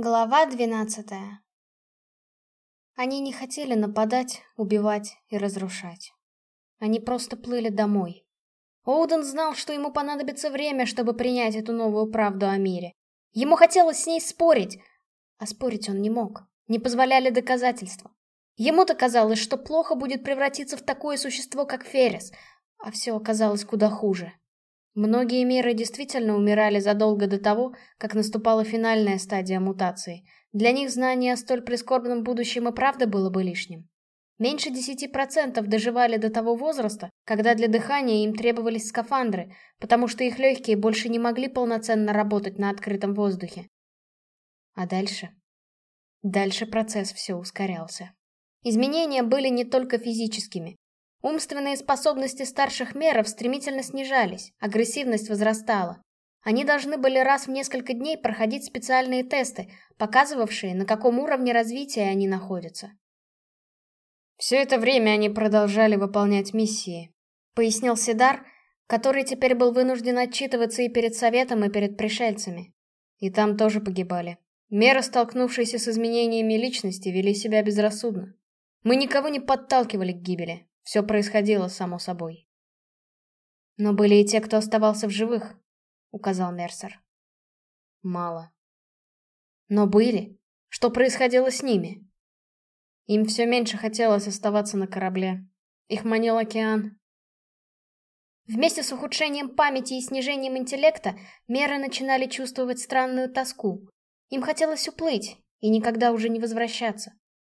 Глава двенадцатая Они не хотели нападать, убивать и разрушать. Они просто плыли домой. Оуден знал, что ему понадобится время, чтобы принять эту новую правду о мире. Ему хотелось с ней спорить, а спорить он не мог. Не позволяли доказательства. Ему-то казалось, что плохо будет превратиться в такое существо, как Феррис, а все оказалось куда хуже. Многие миры действительно умирали задолго до того, как наступала финальная стадия мутации. Для них знание о столь прискорбном будущем и правда было бы лишним. Меньше 10% доживали до того возраста, когда для дыхания им требовались скафандры, потому что их легкие больше не могли полноценно работать на открытом воздухе. А дальше? Дальше процесс все ускорялся. Изменения были не только физическими. Умственные способности старших меров стремительно снижались, агрессивность возрастала. Они должны были раз в несколько дней проходить специальные тесты, показывавшие, на каком уровне развития они находятся. «Все это время они продолжали выполнять миссии», — пояснил Сидар, который теперь был вынужден отчитываться и перед Советом, и перед пришельцами. И там тоже погибали. Меры, столкнувшиеся с изменениями личности, вели себя безрассудно. Мы никого не подталкивали к гибели. Все происходило само собой. Но были и те, кто оставался в живых, указал Мерсер. Мало. Но были. Что происходило с ними? Им все меньше хотелось оставаться на корабле. Их манил океан. Вместе с ухудшением памяти и снижением интеллекта меры начинали чувствовать странную тоску. Им хотелось уплыть и никогда уже не возвращаться.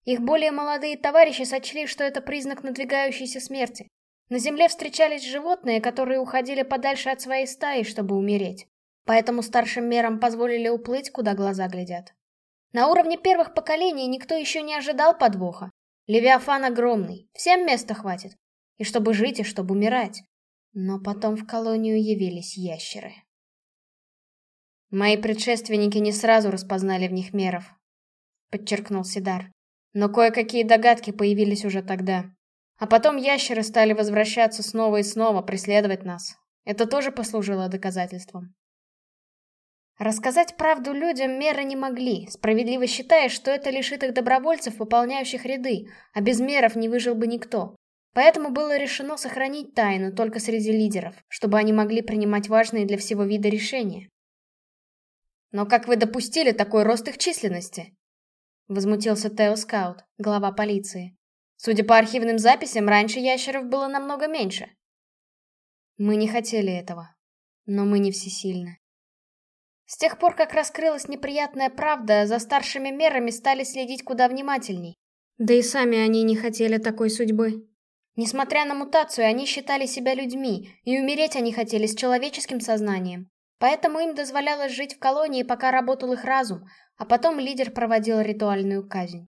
Их более молодые товарищи сочли, что это признак надвигающейся смерти. На земле встречались животные, которые уходили подальше от своей стаи, чтобы умереть. Поэтому старшим мерам позволили уплыть, куда глаза глядят. На уровне первых поколений никто еще не ожидал подвоха. Левиафан огромный, всем места хватит. И чтобы жить, и чтобы умирать. Но потом в колонию явились ящеры. Мои предшественники не сразу распознали в них меров, подчеркнул Сидар. Но кое-какие догадки появились уже тогда. А потом ящеры стали возвращаться снова и снова, преследовать нас. Это тоже послужило доказательством. Рассказать правду людям меры не могли, справедливо считая, что это лишит их добровольцев, пополняющих ряды, а без меров не выжил бы никто. Поэтому было решено сохранить тайну только среди лидеров, чтобы они могли принимать важные для всего вида решения. Но как вы допустили такой рост их численности? Возмутился Тео Скаут, глава полиции. Судя по архивным записям, раньше ящеров было намного меньше. Мы не хотели этого. Но мы не всесильны. С тех пор, как раскрылась неприятная правда, за старшими мерами стали следить куда внимательней. Да и сами они не хотели такой судьбы. Несмотря на мутацию, они считали себя людьми, и умереть они хотели с человеческим сознанием. Поэтому им дозволялось жить в колонии, пока работал их разум, а потом лидер проводил ритуальную казнь.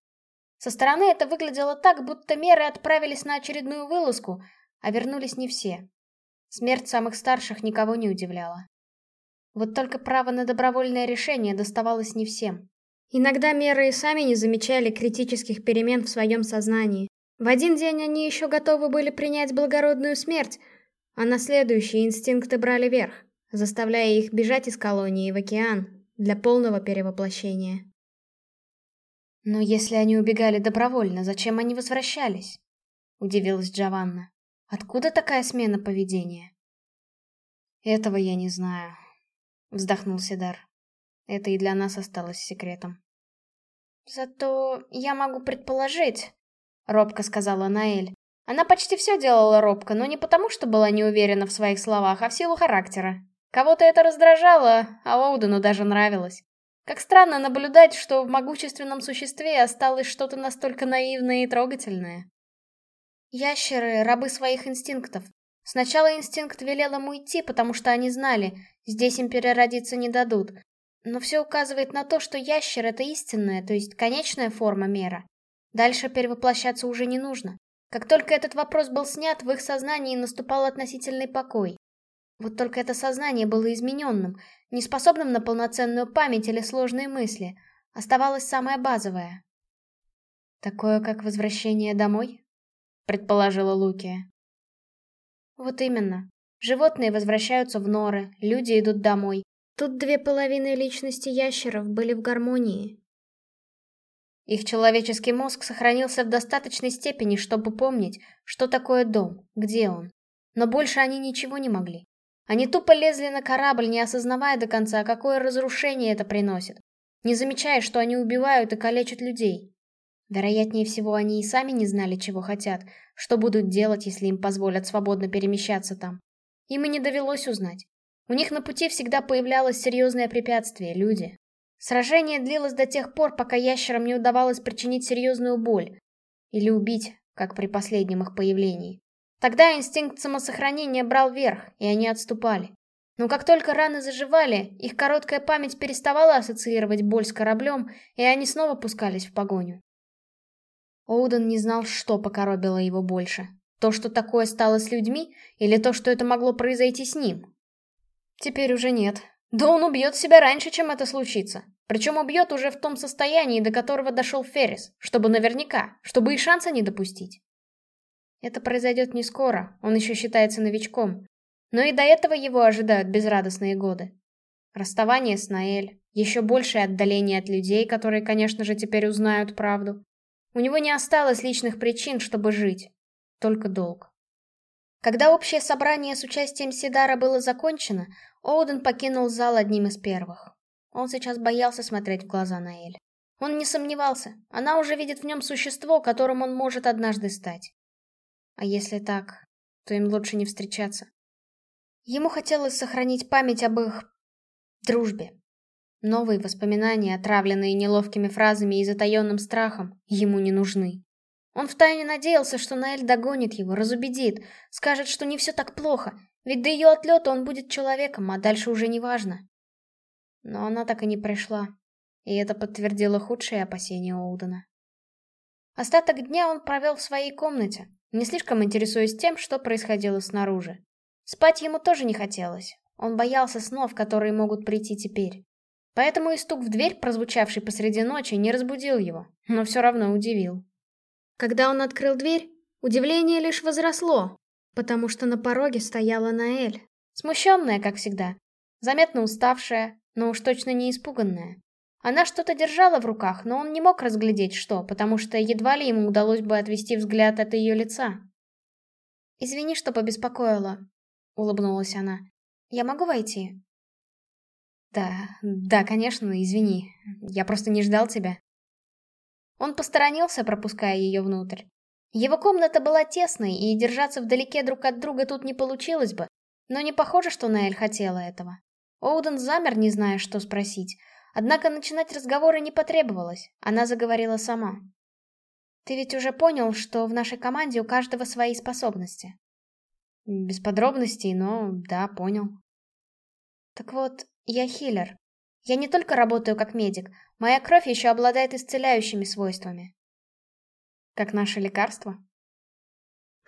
Со стороны это выглядело так, будто меры отправились на очередную вылазку, а вернулись не все. Смерть самых старших никого не удивляла. Вот только право на добровольное решение доставалось не всем. Иногда меры и сами не замечали критических перемен в своем сознании. В один день они еще готовы были принять благородную смерть, а на следующий инстинкты брали верх, заставляя их бежать из колонии в океан, для полного перевоплощения. Но если они убегали добровольно, зачем они возвращались? Удивилась Джованна. Откуда такая смена поведения? Этого я не знаю, вздохнул Сидар. Это и для нас осталось секретом. Зато я могу предположить, робко сказала Наэль. Она почти все делала робко, но не потому, что была не уверена в своих словах, а в силу характера. Кого-то это раздражало, а Оудену даже нравилось. Как странно наблюдать, что в могущественном существе осталось что-то настолько наивное и трогательное. Ящеры — рабы своих инстинктов. Сначала инстинкт велел им уйти, потому что они знали, здесь им переродиться не дадут. Но все указывает на то, что ящер — это истинная, то есть конечная форма мера. Дальше перевоплощаться уже не нужно. Как только этот вопрос был снят, в их сознании наступал относительный покой. Вот только это сознание было измененным, неспособным на полноценную память или сложные мысли. Оставалось самое базовое. «Такое, как возвращение домой?» — предположила Лукия. «Вот именно. Животные возвращаются в норы, люди идут домой. Тут две половины личности ящеров были в гармонии, Их человеческий мозг сохранился в достаточной степени, чтобы помнить, что такое дом, где он. Но больше они ничего не могли. Они тупо лезли на корабль, не осознавая до конца, какое разрушение это приносит. Не замечая, что они убивают и калечат людей. Вероятнее всего, они и сами не знали, чего хотят, что будут делать, если им позволят свободно перемещаться там. Им и не довелось узнать. У них на пути всегда появлялось серьезное препятствие — люди. Сражение длилось до тех пор, пока ящерам не удавалось причинить серьезную боль. Или убить, как при последнем их появлении. Тогда инстинкт самосохранения брал верх, и они отступали. Но как только раны заживали, их короткая память переставала ассоциировать боль с кораблем, и они снова пускались в погоню. Оуден не знал, что покоробило его больше. То, что такое стало с людьми, или то, что это могло произойти с ним? Теперь уже нет. Да он убьет себя раньше, чем это случится. Причем убьет уже в том состоянии, до которого дошел Феррис, чтобы наверняка, чтобы и шанса не допустить. Это произойдет не скоро, он еще считается новичком. Но и до этого его ожидают безрадостные годы. Расставание с Наэль, еще большее отдаление от людей, которые, конечно же, теперь узнают правду. У него не осталось личных причин, чтобы жить. Только долг. Когда общее собрание с участием Сидара было закончено, Оуден покинул зал одним из первых. Он сейчас боялся смотреть в глаза Наэль. Он не сомневался, она уже видит в нем существо, которым он может однажды стать. А если так, то им лучше не встречаться. Ему хотелось сохранить память об их... дружбе. Новые воспоминания, отравленные неловкими фразами и затаенным страхом, ему не нужны. Он втайне надеялся, что Наэль догонит его, разубедит, скажет, что не все так плохо, ведь до ее отлета он будет человеком, а дальше уже не важно. Но она так и не пришла, и это подтвердило худшие опасения Оудена. Остаток дня он провел в своей комнате, не слишком интересуясь тем, что происходило снаружи. Спать ему тоже не хотелось. Он боялся снов, которые могут прийти теперь. Поэтому и стук в дверь, прозвучавший посреди ночи, не разбудил его, но все равно удивил. Когда он открыл дверь, удивление лишь возросло, потому что на пороге стояла Наэль. Смущенная, как всегда. Заметно уставшая, но уж точно не испуганная. Она что-то держала в руках, но он не мог разглядеть, что, потому что едва ли ему удалось бы отвести взгляд от ее лица. «Извини, что побеспокоила», — улыбнулась она. «Я могу войти?» «Да, да, конечно, извини. Я просто не ждал тебя». Он посторонился, пропуская ее внутрь. Его комната была тесной, и держаться вдалеке друг от друга тут не получилось бы, но не похоже, что Наэль хотела этого. Оуден замер, не зная, что спросить. Однако начинать разговоры не потребовалось, она заговорила сама. «Ты ведь уже понял, что в нашей команде у каждого свои способности?» «Без подробностей, но да, понял». «Так вот, я хиллер. Я не только работаю как медик, моя кровь еще обладает исцеляющими свойствами». «Как наше лекарство?»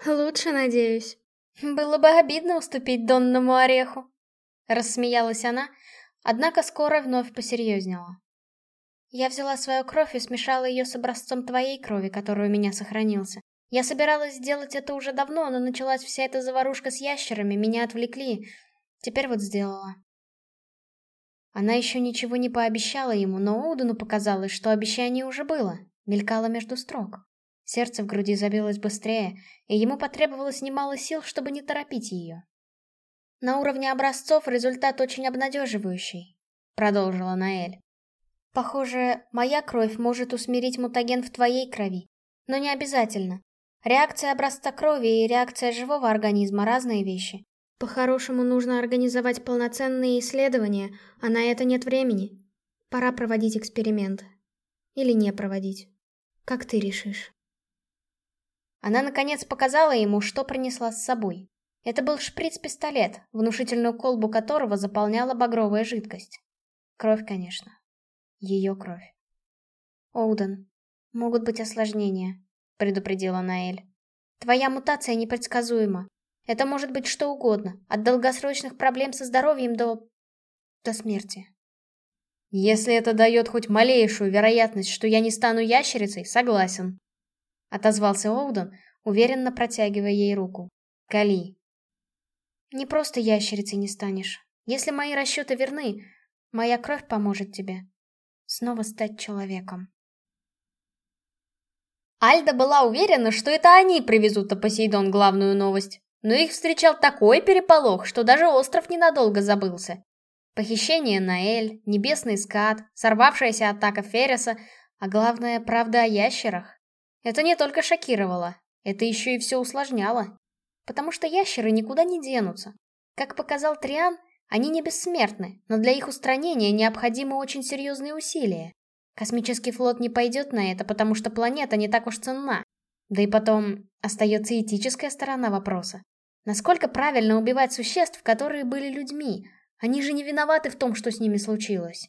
«Лучше, надеюсь. Было бы обидно уступить донному ореху». Рассмеялась она, Однако скоро вновь посерьезнела. Я взяла свою кровь и смешала ее с образцом твоей крови, который у меня сохранился. Я собиралась сделать это уже давно, но началась вся эта заварушка с ящерами, меня отвлекли. Теперь вот сделала. Она еще ничего не пообещала ему, но Оудену показалось, что обещание уже было, мелькало между строк. Сердце в груди забилось быстрее, и ему потребовалось немало сил, чтобы не торопить ее. На уровне образцов результат очень обнадеживающий, продолжила Наэль. Похоже, моя кровь может усмирить мутаген в твоей крови, но не обязательно. Реакция образца крови и реакция живого организма — разные вещи. По-хорошему нужно организовать полноценные исследования, а на это нет времени. Пора проводить эксперимент. Или не проводить. Как ты решишь. Она наконец показала ему, что принесла с собой. Это был шприц-пистолет, внушительную колбу которого заполняла багровая жидкость. Кровь, конечно. Ее кровь. «Оуден, могут быть осложнения», — предупредила Наэль. «Твоя мутация непредсказуема. Это может быть что угодно, от долгосрочных проблем со здоровьем до... до смерти». «Если это дает хоть малейшую вероятность, что я не стану ящерицей, согласен», — отозвался Оуден, уверенно протягивая ей руку. «Кали, не просто ящерицей не станешь. Если мои расчеты верны, моя кровь поможет тебе снова стать человеком. Альда была уверена, что это они привезут на Посейдон главную новость. Но их встречал такой переполох, что даже остров ненадолго забылся. Похищение Наэль, небесный скат, сорвавшаяся атака Ферриса, а главное, правда о ящерах. Это не только шокировало, это еще и все усложняло. Потому что ящеры никуда не денутся. Как показал Триан, они не бессмертны, но для их устранения необходимы очень серьезные усилия. Космический флот не пойдет на это, потому что планета не так уж ценна. Да и потом, остается этическая сторона вопроса. Насколько правильно убивать существ, которые были людьми? Они же не виноваты в том, что с ними случилось.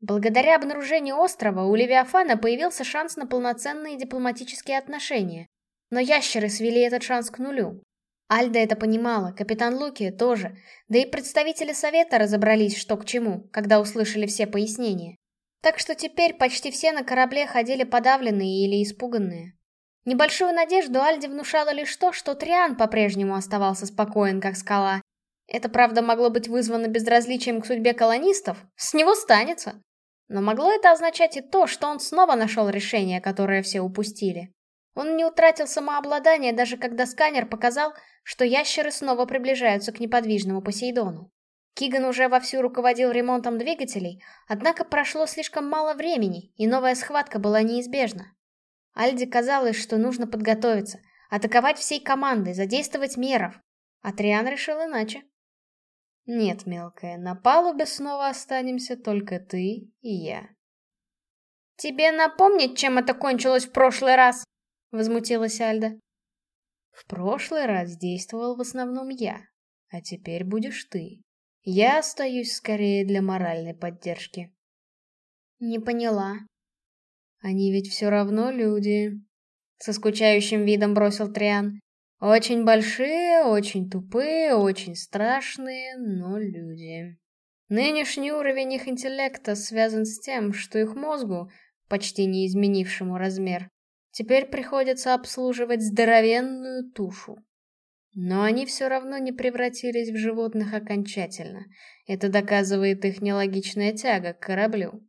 Благодаря обнаружению острова у Левиафана появился шанс на полноценные дипломатические отношения. Но ящеры свели этот шанс к нулю. Альда это понимала, капитан Луки тоже, да и представители совета разобрались, что к чему, когда услышали все пояснения. Так что теперь почти все на корабле ходили подавленные или испуганные. Небольшую надежду Альде внушало лишь то, что Триан по-прежнему оставался спокоен, как скала. Это, правда, могло быть вызвано безразличием к судьбе колонистов, с него станется. Но могло это означать и то, что он снова нашел решение, которое все упустили. Он не утратил самообладание, даже когда сканер показал, что ящеры снова приближаются к неподвижному Посейдону. Киган уже вовсю руководил ремонтом двигателей, однако прошло слишком мало времени, и новая схватка была неизбежна. Альде казалось, что нужно подготовиться, атаковать всей командой, задействовать меров. А Триан решил иначе. Нет, мелкая, на палубе снова останемся только ты и я. Тебе напомнить, чем это кончилось в прошлый раз? Возмутилась Альда. В прошлый раз действовал в основном я, а теперь будешь ты. Я остаюсь скорее для моральной поддержки. Не поняла. Они ведь все равно люди. Со скучающим видом бросил Триан. Очень большие, очень тупые, очень страшные, но люди. Нынешний уровень их интеллекта связан с тем, что их мозгу, почти не изменившему размер, теперь приходится обслуживать здоровенную тушу. Но они все равно не превратились в животных окончательно. Это доказывает их нелогичная тяга к кораблю.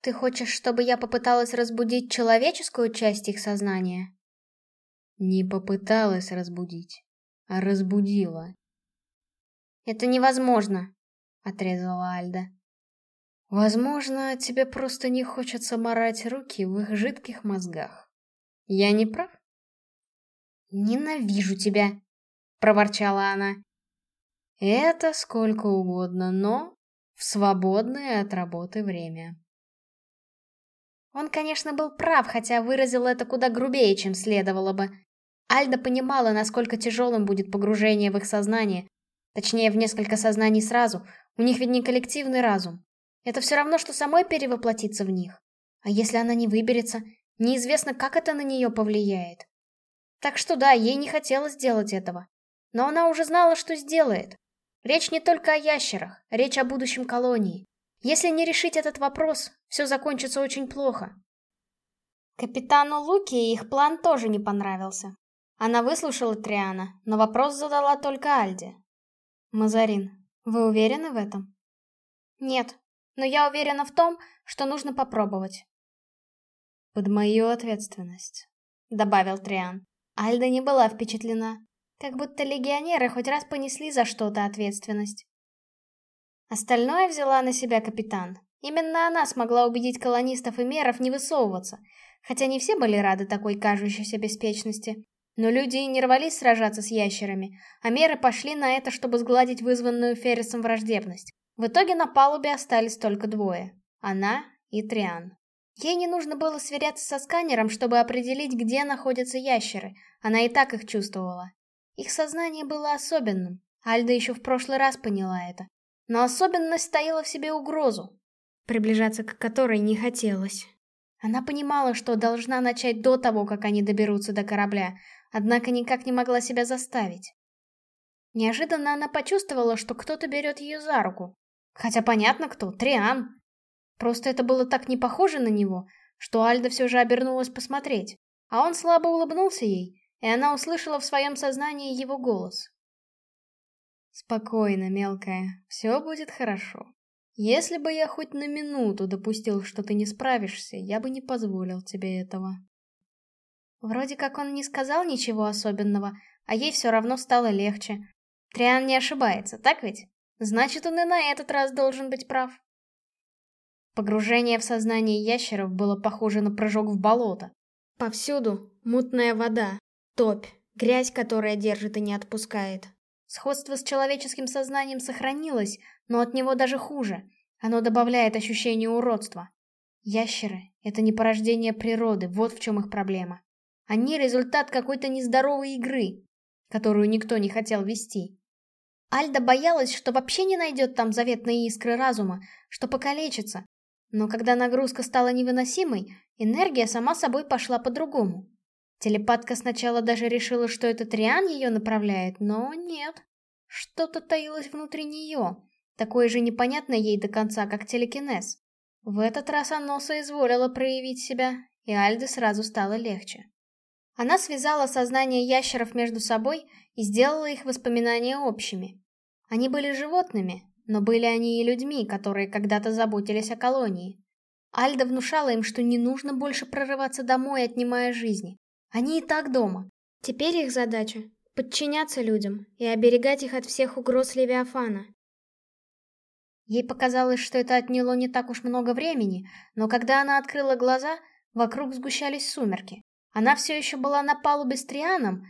Ты хочешь, чтобы я попыталась разбудить человеческую часть их сознания? Не попыталась разбудить, а разбудила. Это невозможно, отрезала Альда. Возможно, тебе просто не хочется морать руки в их жидких мозгах. Я не прав? Ненавижу тебя, проворчала она. Это сколько угодно, но в свободное от работы время. Он, конечно, был прав, хотя выразил это куда грубее, чем следовало бы. Альда понимала, насколько тяжелым будет погружение в их сознание. Точнее, в несколько сознаний сразу. У них ведь не коллективный разум. Это все равно, что самой перевоплотиться в них. А если она не выберется, неизвестно, как это на нее повлияет. Так что да, ей не хотелось делать этого. Но она уже знала, что сделает. Речь не только о ящерах, речь о будущем колонии. Если не решить этот вопрос, все закончится очень плохо. Капитану Луки их план тоже не понравился. Она выслушала Триана, но вопрос задала только Альде. «Мазарин, вы уверены в этом?» «Нет, но я уверена в том, что нужно попробовать». «Под мою ответственность», — добавил Триан. Альда не была впечатлена. Как будто легионеры хоть раз понесли за что-то ответственность. Остальное взяла на себя капитан. Именно она смогла убедить колонистов и меров не высовываться, хотя не все были рады такой кажущейся беспечности. Но люди не рвались сражаться с ящерами, а меры пошли на это, чтобы сгладить вызванную Феррисом враждебность. В итоге на палубе остались только двое — она и Триан. Ей не нужно было сверяться со сканером, чтобы определить, где находятся ящеры, она и так их чувствовала. Их сознание было особенным, Альда еще в прошлый раз поняла это. Но особенность таила в себе угрозу, приближаться к которой не хотелось. Она понимала, что должна начать до того, как они доберутся до корабля, однако никак не могла себя заставить. Неожиданно она почувствовала, что кто-то берет ее за руку. Хотя понятно кто, Триан. Просто это было так не похоже на него, что Альда все же обернулась посмотреть. А он слабо улыбнулся ей, и она услышала в своем сознании его голос. Спокойно, мелкая, все будет хорошо. Если бы я хоть на минуту допустил, что ты не справишься, я бы не позволил тебе этого. Вроде как он не сказал ничего особенного, а ей все равно стало легче. Триан не ошибается, так ведь? Значит, он и на этот раз должен быть прав. Погружение в сознание ящеров было похоже на прыжок в болото. Повсюду мутная вода, топь, грязь, которая держит и не отпускает. Сходство с человеческим сознанием сохранилось, но от него даже хуже. Оно добавляет ощущение уродства. Ящеры — это не порождение природы, вот в чем их проблема. Они — результат какой-то нездоровой игры, которую никто не хотел вести. Альда боялась, что вообще не найдет там заветные искры разума, что покалечится. Но когда нагрузка стала невыносимой, энергия сама собой пошла по-другому. Телепатка сначала даже решила, что это Триан ее направляет, но нет. Что-то таилось внутри нее, такое же непонятное ей до конца, как телекинез. В этот раз оно соизволило проявить себя, и Альде сразу стало легче. Она связала сознание ящеров между собой и сделала их воспоминания общими. Они были животными, но были они и людьми, которые когда-то заботились о колонии. Альда внушала им, что не нужно больше прорываться домой, отнимая жизни. Они и так дома. Теперь их задача — подчиняться людям и оберегать их от всех угроз Левиафана. Ей показалось, что это отняло не так уж много времени, но когда она открыла глаза, вокруг сгущались сумерки. Она все еще была на палубе с Трианом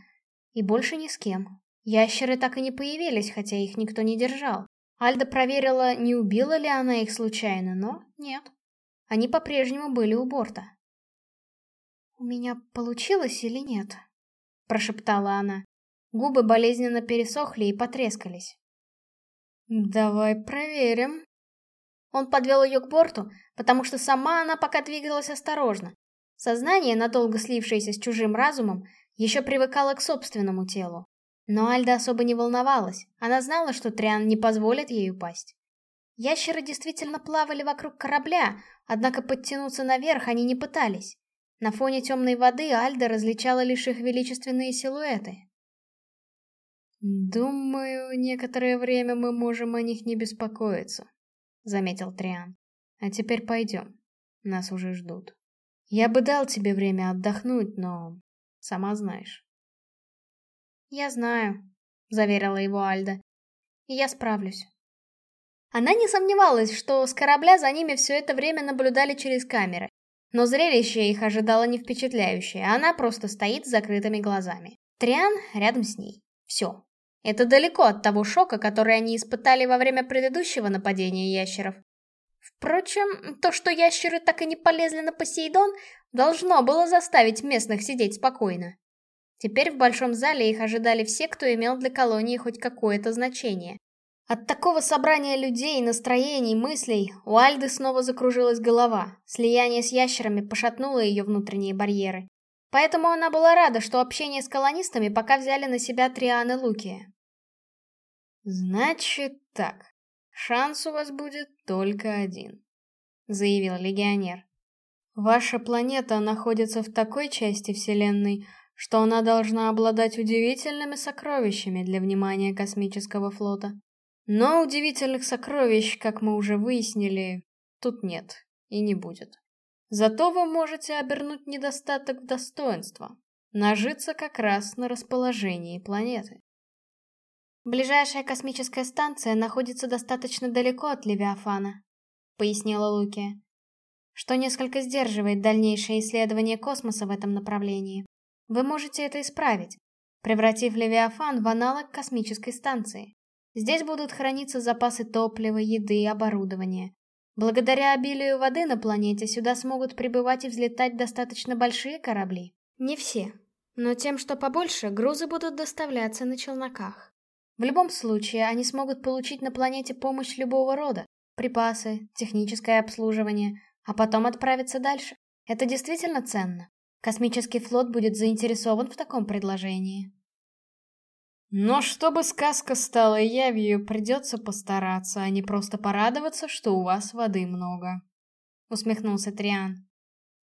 и больше ни с кем. Ящеры так и не появились, хотя их никто не держал. Альда проверила, не убила ли она их случайно, но нет. Они по-прежнему были у борта. «У меня получилось или нет?» — прошептала она. Губы болезненно пересохли и потрескались. «Давай проверим». Он подвел ее к борту, потому что сама она пока двигалась осторожно. Сознание, надолго слившееся с чужим разумом, еще привыкало к собственному телу. Но Альда особо не волновалась, она знала, что Триан не позволит ей упасть. Ящеры действительно плавали вокруг корабля, однако подтянуться наверх они не пытались. На фоне темной воды Альда различала лишь их величественные силуэты. «Думаю, некоторое время мы можем о них не беспокоиться», — заметил Триан. «А теперь пойдем. Нас уже ждут. Я бы дал тебе время отдохнуть, но... сама знаешь». «Я знаю», — заверила его Альда. «И я справлюсь». Она не сомневалась, что с корабля за ними все это время наблюдали через камеры. Но зрелище их ожидало не впечатляющее, она просто стоит с закрытыми глазами. Триан рядом с ней. Все. Это далеко от того шока, который они испытали во время предыдущего нападения ящеров. Впрочем, то, что ящеры так и не полезли на Посейдон, должно было заставить местных сидеть спокойно. Теперь в большом зале их ожидали все, кто имел для колонии хоть какое-то значение. От такого собрания людей, настроений, мыслей у Альды снова закружилась голова, слияние с ящерами пошатнуло ее внутренние барьеры. Поэтому она была рада, что общение с колонистами пока взяли на себя Триан и Лукия. «Значит так, шанс у вас будет только один», — заявил легионер. «Ваша планета находится в такой части Вселенной, что она должна обладать удивительными сокровищами для внимания космического флота. Но удивительных сокровищ, как мы уже выяснили, тут нет и не будет. Зато вы можете обернуть недостаток в достоинство, нажиться как раз на расположении планеты. Ближайшая космическая станция находится достаточно далеко от Левиафана, пояснила Лукия, что несколько сдерживает дальнейшее исследование космоса в этом направлении. Вы можете это исправить, превратив Левиафан в аналог космической станции. Здесь будут храниться запасы топлива, еды и оборудования. Благодаря обилию воды на планете сюда смогут прибывать и взлетать достаточно большие корабли. Не все, но тем, что побольше, грузы будут доставляться на челноках. В любом случае, они смогут получить на планете помощь любого рода, припасы, техническое обслуживание, а потом отправиться дальше. Это действительно ценно. Космический флот будет заинтересован в таком предложении. Но чтобы сказка стала явью, придется постараться, а не просто порадоваться, что у вас воды много. Усмехнулся Триан.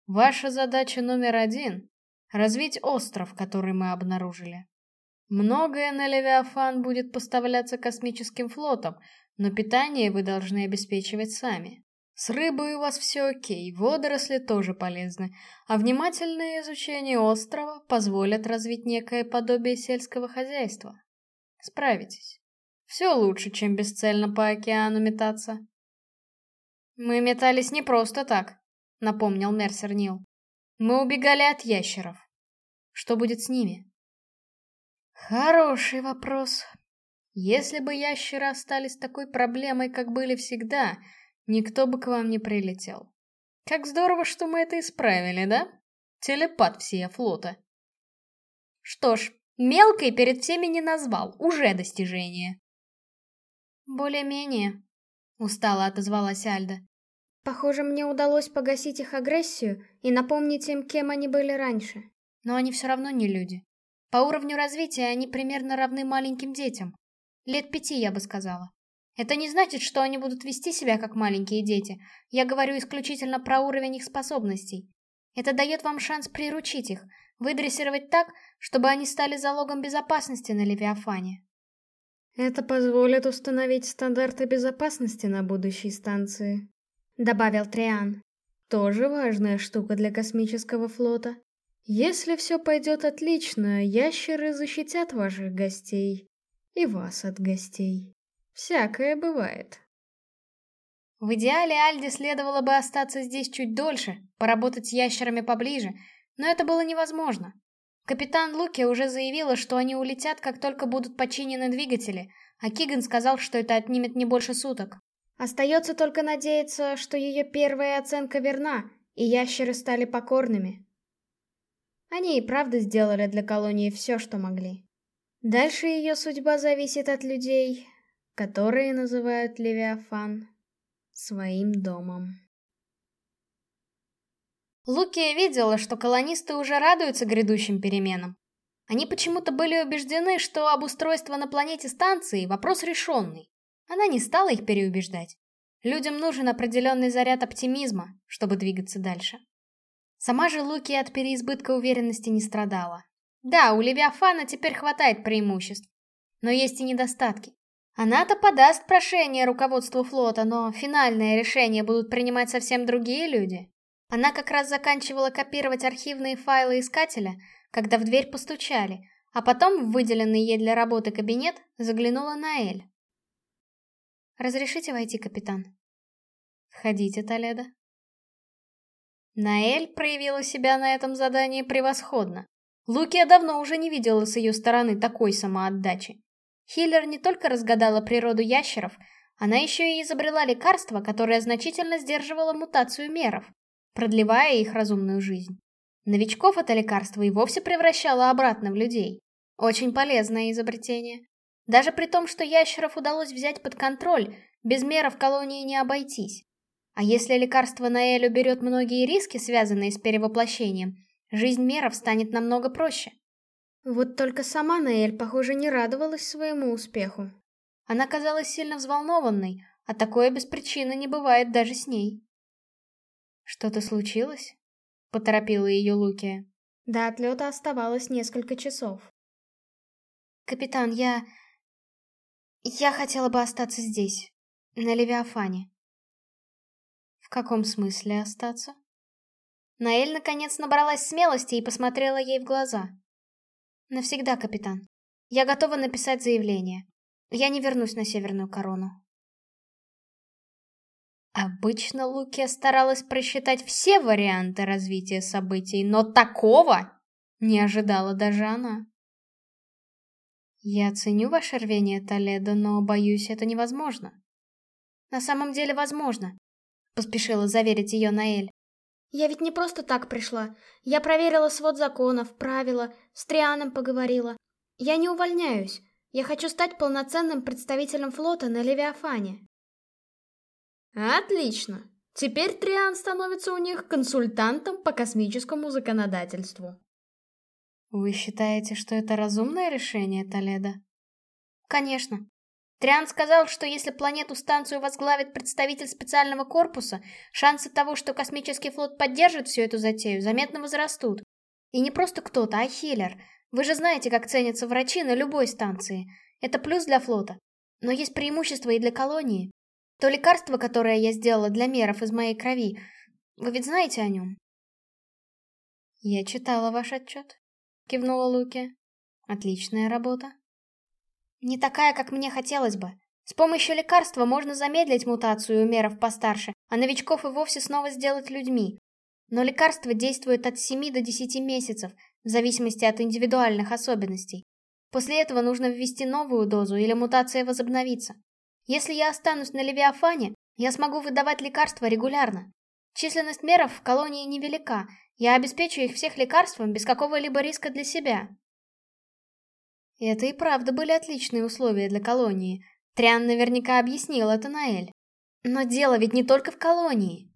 Ваша задача номер один — развить остров, который мы обнаружили. Многое на Левиафан будет поставляться космическим флотом, но питание вы должны обеспечивать сами. С рыбой у вас все окей, водоросли тоже полезны, а внимательное изучение острова позволят развить некое подобие сельского хозяйства. Справитесь. Все лучше, чем бесцельно по океану метаться. Мы метались не просто так, напомнил Мерсер Нил. Мы убегали от ящеров. Что будет с ними? Хороший вопрос. Если бы ящеры остались такой проблемой, как были всегда, никто бы к вам не прилетел. Как здорово, что мы это исправили, да? Телепат всея флота. Что ж, мелкой перед всеми не назвал, уже достижение. Более-менее, устало отозвалась Альда. Похоже, мне удалось погасить их агрессию и напомнить им, кем они были раньше. Но они все равно не люди. По уровню развития они примерно равны маленьким детям. Лет пяти, я бы сказала. Это не значит, что они будут вести себя как маленькие дети. Я говорю исключительно про уровень их способностей. Это дает вам шанс приручить их, выдрессировать так, чтобы они стали залогом безопасности на Левиафане. Это позволит установить стандарты безопасности на будущей станции, добавил Триан. Тоже важная штука для космического флота. Если все пойдет отлично, ящеры защитят ваших гостей. И вас от гостей. Всякое бывает. В идеале Альде следовало бы остаться здесь чуть дольше, поработать с ящерами поближе, но это было невозможно. Капитан Луки уже заявила, что они улетят, как только будут починены двигатели, а Киган сказал, что это отнимет не больше суток. Остается только надеяться, что ее первая оценка верна, и ящеры стали покорными. Они и правда сделали для колонии все, что могли. Дальше ее судьба зависит от людей, которые называют Левиафан своим домом. Лукия видела, что колонисты уже радуются грядущим переменам. Они почему-то были убеждены, что обустройство на планете станции – вопрос решенный. Она не стала их переубеждать. Людям нужен определенный заряд оптимизма, чтобы двигаться дальше. Сама же Луки от переизбытка уверенности не страдала. Да, у Левиафана теперь хватает преимуществ. Но есть и недостатки. Она-то подаст прошение руководству флота, но финальное решение будут принимать совсем другие люди. Она как раз заканчивала копировать архивные файлы искателя, когда в дверь постучали, а потом в выделенный ей для работы кабинет заглянула Наэль. «Разрешите войти, капитан?» «Входите, Толедо». Наэль проявила себя на этом задании превосходно. Лукия давно уже не видела с ее стороны такой самоотдачи. Хиллер не только разгадала природу ящеров, она еще и изобрела лекарство, которое значительно сдерживало мутацию меров, продлевая их разумную жизнь. Новичков это лекарство и вовсе превращало обратно в людей. Очень полезное изобретение. Даже при том, что ящеров удалось взять под контроль, без меров колонии не обойтись. А если лекарство Наэль уберет многие риски, связанные с перевоплощением, жизнь меров станет намного проще. Вот только сама Наэль, похоже, не радовалась своему успеху. Она казалась сильно взволнованной, а такое без причины не бывает даже с ней. «Что-то случилось?» — поторопила ее Лукия. До отлета оставалось несколько часов. «Капитан, я... Я хотела бы остаться здесь, на Левиафане». «В каком смысле остаться?» Наэль наконец набралась смелости и посмотрела ей в глаза. «Навсегда, капитан. Я готова написать заявление. Я не вернусь на Северную Корону». Обычно Лукия старалась просчитать все варианты развития событий, но такого не ожидала даже она. «Я ценю ваше рвение, Толедо, но, боюсь, это невозможно». «На самом деле возможно», — поспешила заверить ее Наэль. Я ведь не просто так пришла. Я проверила свод законов, правила, с Трианом поговорила. Я не увольняюсь. Я хочу стать полноценным представителем флота на Левиафане. Отлично. Теперь Триан становится у них консультантом по космическому законодательству. Вы считаете, что это разумное решение, Толедо? Конечно. Триан сказал, что если планету-станцию возглавит представитель специального корпуса, шансы того, что космический флот поддержит всю эту затею, заметно возрастут. И не просто кто-то, а Хиллер. Вы же знаете, как ценятся врачи на любой станции. Это плюс для флота. Но есть преимущество и для колонии. То лекарство, которое я сделала для меров из моей крови, вы ведь знаете о нем?» «Я читала ваш отчет», — кивнула Луки. «Отличная работа». «Не такая, как мне хотелось бы. С помощью лекарства можно замедлить мутацию у меров постарше, а новичков и вовсе снова сделать людьми. Но лекарство действует от 7 до 10 месяцев, в зависимости от индивидуальных особенностей. После этого нужно ввести новую дозу или мутация возобновится. Если я останусь на Левиафане, я смогу выдавать лекарства регулярно. Численность меров в колонии невелика, я обеспечу их всех лекарством без какого-либо риска для себя. Это и правда были отличные условия для колонии. Триан наверняка объяснил это Наэль. Но дело ведь не только в колонии.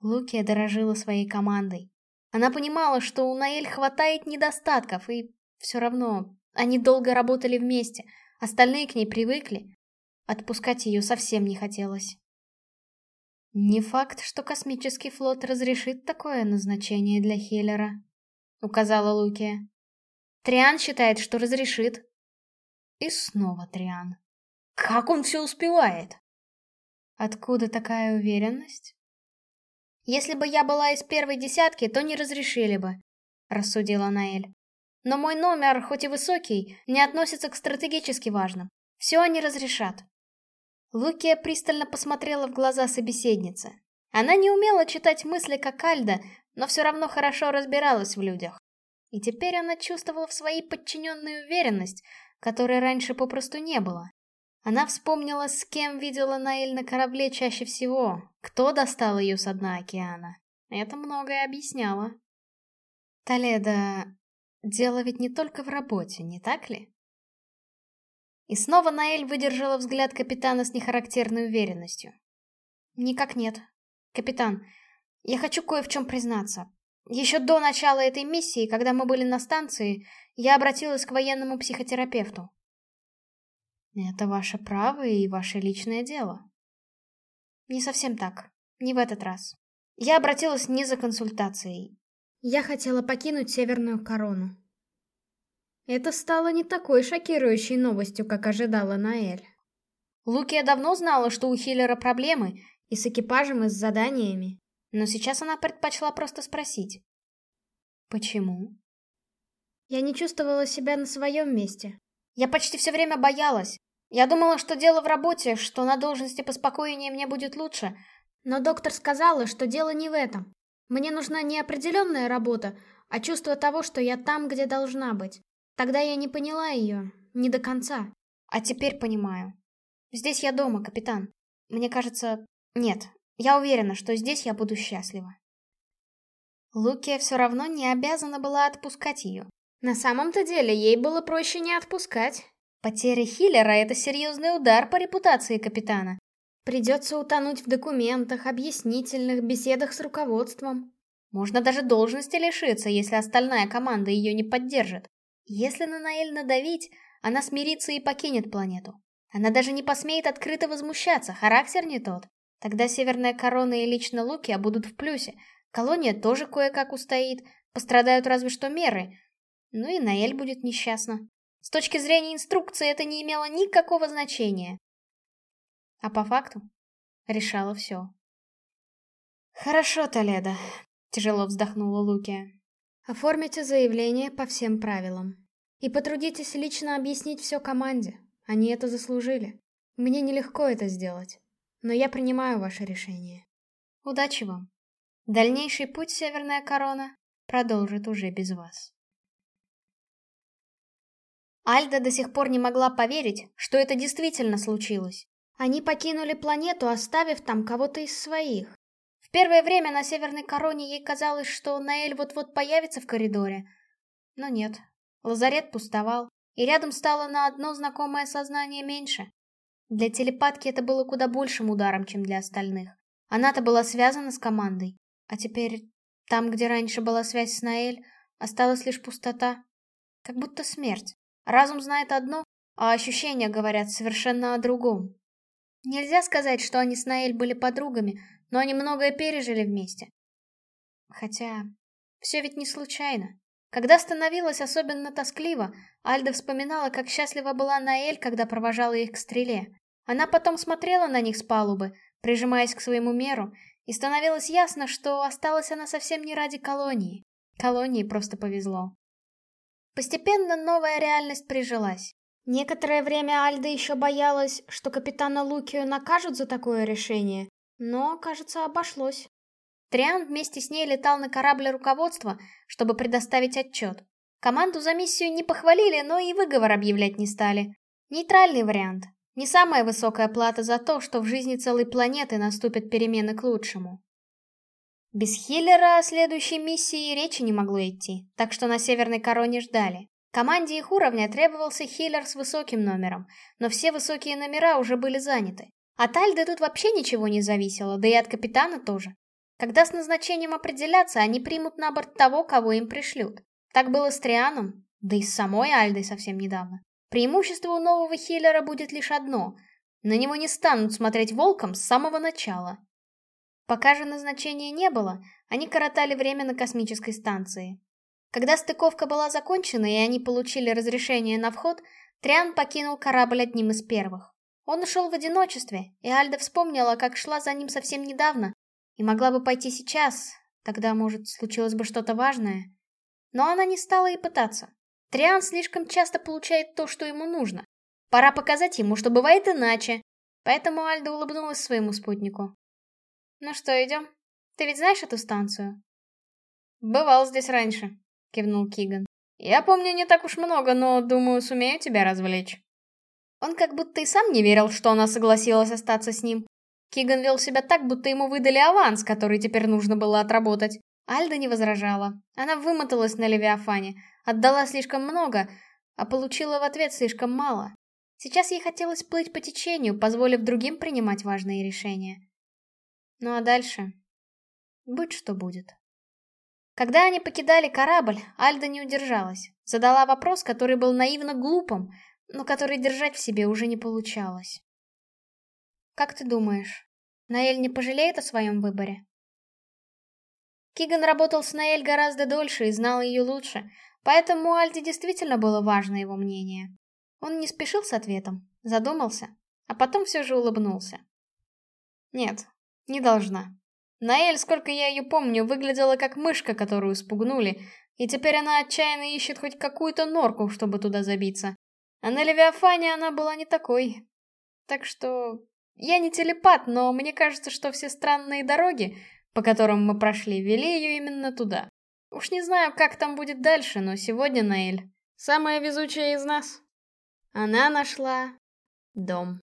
Лукия дорожила своей командой. Она понимала, что у Наэль хватает недостатков, и все равно они долго работали вместе, остальные к ней привыкли. Отпускать ее совсем не хотелось. «Не факт, что космический флот разрешит такое назначение для Хеллера», — указала Лукия. «Триан считает, что разрешит». И снова Триан. «Как он все успевает?» «Откуда такая уверенность?» «Если бы я была из первой десятки, то не разрешили бы», — рассудила Наэль. «Но мой номер, хоть и высокий, не относится к стратегически важным. Все они разрешат». Лукия пристально посмотрела в глаза собеседницы. Она не умела читать мысли, как Альда, но все равно хорошо разбиралась в людях. И теперь она чувствовала в своей подчиненной уверенность, которой раньше попросту не было. Она вспомнила, с кем видела Наэль на корабле чаще всего, кто достал ее с дна океана. Это многое объясняло. Толедо, дело ведь не только в работе, не так ли? И снова Наэль выдержала взгляд капитана с нехарактерной уверенностью. «Никак нет. Капитан, я хочу кое в чем признаться. Еще до начала этой миссии, когда мы были на станции, я обратилась к военному психотерапевту. Это ваше право и ваше личное дело. Не совсем так. Не в этот раз. Я обратилась не за консультацией. Я хотела покинуть Северную Корону. Это стало не такой шокирующей новостью, как ожидала Наэль. Лукия давно знала, что у Хиллера проблемы и с экипажем, и с заданиями, но сейчас она предпочла просто спросить. Почему? Я не чувствовала себя на своем месте. Я почти все время боялась. Я думала, что дело в работе, что на должности поспокойнее мне будет лучше, но доктор сказала, что дело не в этом. Мне нужна не определенная работа, а чувство того, что я там, где должна быть. Тогда я не поняла ее, не до конца. А теперь понимаю. Здесь я дома, капитан. Мне кажется... Нет, я уверена, что здесь я буду счастлива. Лукия все равно не обязана была отпускать ее. На самом-то деле, ей было проще не отпускать. Потеря Хиллера — это серьезный удар по репутации капитана. Придется утонуть в документах, объяснительных, беседах с руководством. Можно даже должности лишиться, если остальная команда ее не поддержит. Если на Наэль надавить, она смирится и покинет планету. Она даже не посмеет открыто возмущаться, характер не тот. Тогда Северная Корона и лично Лукия будут в плюсе. Колония тоже кое-как устоит, пострадают разве что меры. Ну и Наэль будет несчастна. С точки зрения инструкции это не имело никакого значения. А по факту решало все. «Хорошо, Толедо», — тяжело вздохнула Лукия. Оформите заявление по всем правилам. И потрудитесь лично объяснить все команде. Они это заслужили. Мне нелегко это сделать. Но я принимаю ваше решение. Удачи вам. Дальнейший путь Северная Корона продолжит уже без вас. Альда до сих пор не могла поверить, что это действительно случилось. Они покинули планету, оставив там кого-то из своих. В первое время на Северной Короне ей казалось, что Наэль вот-вот появится в коридоре. Но нет. Лазарет пустовал, и рядом стало на одно знакомое сознание меньше. Для телепатки это было куда большим ударом, чем для остальных. Она-то была связана с командой, а теперь там, где раньше была связь с Наэль, осталась лишь пустота. Как будто смерть. Разум знает одно, а ощущения говорят совершенно о другом. Нельзя сказать, что они с Наэль были подругами, но они многое пережили вместе. Хотя, все ведь не случайно. Когда становилось особенно тоскливо, Альда вспоминала, как счастлива была Наэль, когда провожала их к стреле. Она потом смотрела на них с палубы, прижимаясь к своему меру, и становилось ясно, что осталась она совсем не ради колонии. Колонии просто повезло. Постепенно новая реальность прижилась. Некоторое время Альда еще боялась, что капитана Лукию накажут за такое решение, но, кажется, обошлось. Триан вместе с ней летал на корабле руководства, чтобы предоставить отчет. Команду за миссию не похвалили, но и выговор объявлять не стали. Нейтральный вариант. Не самая высокая плата за то, что в жизни целой планеты наступят перемены к лучшему. Без Хиллера о следующей миссии речи не могло идти, так что на Северной Короне ждали. Команде их уровня требовался Хиллер с высоким номером, но все высокие номера уже были заняты. От Альды тут вообще ничего не зависело, да и от капитана тоже. Когда с назначением определяться, они примут на борт того, кого им пришлют. Так было с Трианом, да и с самой Альдой совсем недавно. Преимущество у нового хиллера будет лишь одно. На него не станут смотреть волком с самого начала. Пока же назначения не было, они коротали время на космической станции. Когда стыковка была закончена и они получили разрешение на вход, Триан покинул корабль одним из первых. Он ушел в одиночестве, и Альда вспомнила, как шла за ним совсем недавно, и могла бы пойти сейчас, тогда, может, случилось бы что-то важное. Но она не стала и пытаться. Триан слишком часто получает то, что ему нужно. Пора показать ему, что бывает иначе. Поэтому Альда улыбнулась своему спутнику. «Ну что, идем? Ты ведь знаешь эту станцию?» «Бывал здесь раньше», — кивнул Киган. «Я помню не так уж много, но, думаю, сумею тебя развлечь». Он как будто и сам не верил, что она согласилась остаться с ним. Киган вел себя так, будто ему выдали аванс, который теперь нужно было отработать. Альда не возражала. Она вымоталась на Левиафане, отдала слишком много, а получила в ответ слишком мало. Сейчас ей хотелось плыть по течению, позволив другим принимать важные решения. Ну а дальше... Будь что будет. Когда они покидали корабль, Альда не удержалась. Задала вопрос, который был наивно глупым, но который держать в себе уже не получалось. Как ты думаешь, Наэль не пожалеет о своем выборе? Киган работал с Наэль гораздо дольше и знал ее лучше, поэтому Альде действительно было важно его мнение. Он не спешил с ответом, задумался, а потом все же улыбнулся. Нет, не должна. Наэль, сколько я ее помню, выглядела как мышка, которую спугнули, и теперь она отчаянно ищет хоть какую-то норку, чтобы туда забиться. А на Левиафане она была не такой. Так что я не телепат, но мне кажется, что все странные дороги, по которым мы прошли, вели ее именно туда. Уж не знаю, как там будет дальше, но сегодня Наэль самая везучая из нас. Она нашла дом.